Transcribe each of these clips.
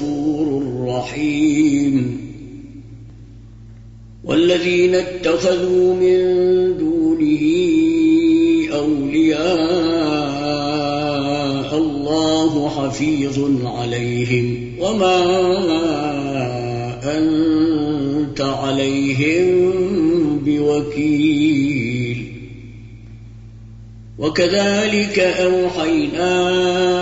هو الغفور الرحيم. والذين اتخذوا من دونه أولياء الله حفيظ عليهم. وما أنت عليهم بوكيل. وكذلك أوحينا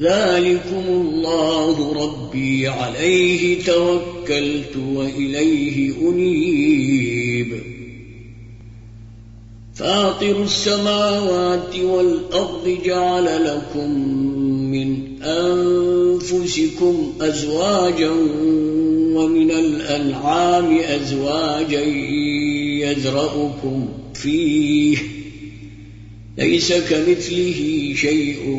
ذلكم الله ربي عليه توكلت وإليه أنيب. فاطر السماوات والأرض جعل لكم من أنفسكم أزواجا ومن الأنعام أزواجا يذرأكم فيه. ليس كمثله شيء.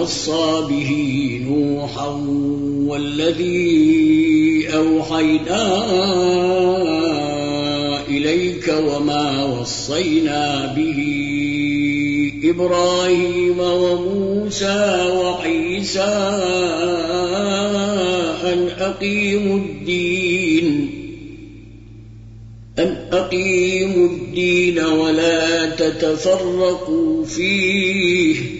وصى به نوحا والذي أوحينا إليك وما وصينا به إبراهيم وموسى وعيسى أن أقيموا الدين أن أقيموا الدين ولا تتفرقوا فيه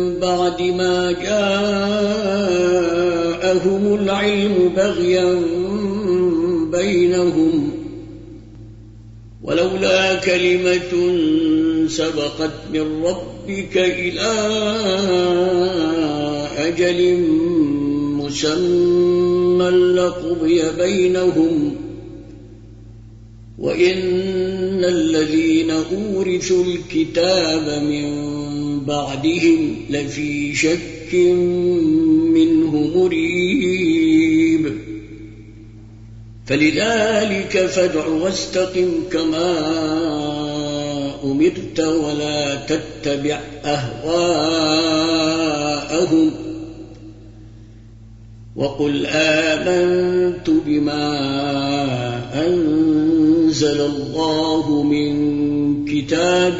بعد ما جاء آتاهم العلم بغيا بينهم ولولا كلمة سبقت من ربك إلى أجل مسمى لقضي بينهم وإن الذين أورثوا الكتاب من بعدهم لفي شك منه مريب. فلذلك فادع واستقم كما أمرت ولا تتبع أهواءهم. وقل آمنت بما أنزل الله من كتاب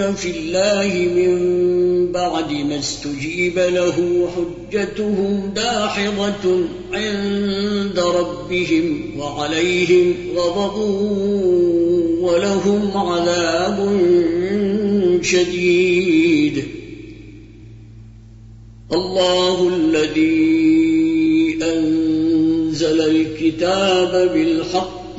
في الله من بعد ما استجيب له حجتهم داحضة عند ربهم وعليهم غضب ولهم عذاب شديد. الله الذي أنزل الكتاب بالحق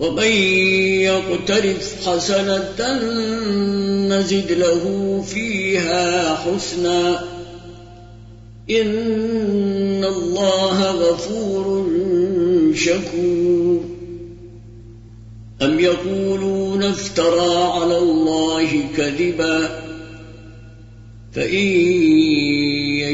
ومن يقترف حسنة نزد له فيها حسنا. إن الله غفور شكور. أم يقولون افترى على الله كذبا. فإن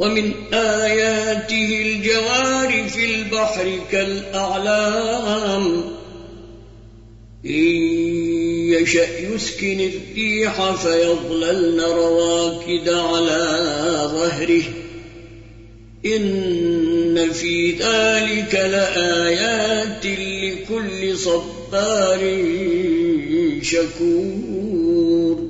ومن آياته الجوار في البحر كالأعلام. إن يشأ يسكن الريح فيظللن رواكد على ظهره. إن في ذلك لآيات لكل صبار شكور.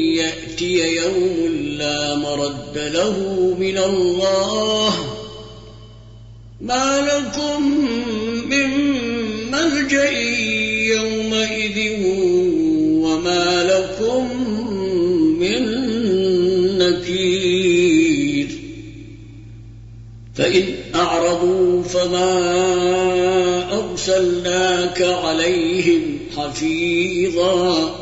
يوم لا مرد له من الله. ما لكم من ملجأ يومئذ وما لكم من نكير. فإن أعرضوا فما أرسلناك عليهم حفيظا.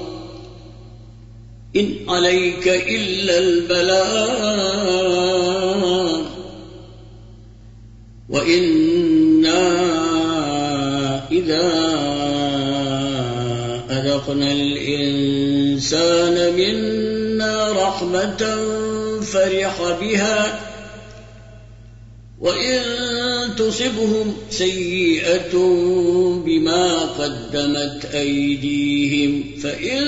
عليك إلا البلاء. وإنا إذا أذقنا الإنسان منا رحمة فرح بها. وإن تصبهم سيئة بما قدمت أيديهم فإن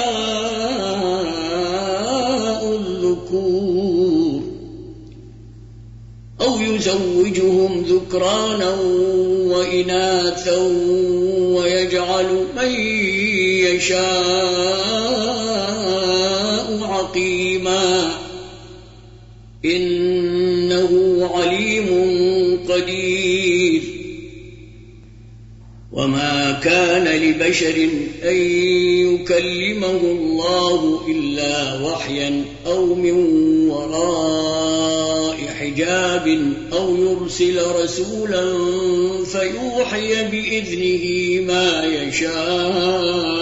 يزوجهم ذكرانا وإناثا ويجعل من يشاء عقيما إنه عليم قدير. وما كان لبشر أن يكلمه الله إلا وحيا أو من وراء حجاب أو يرسل رسولا فيوحي بإذنه ما يشاء.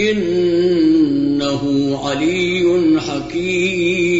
إنه علي حكيم.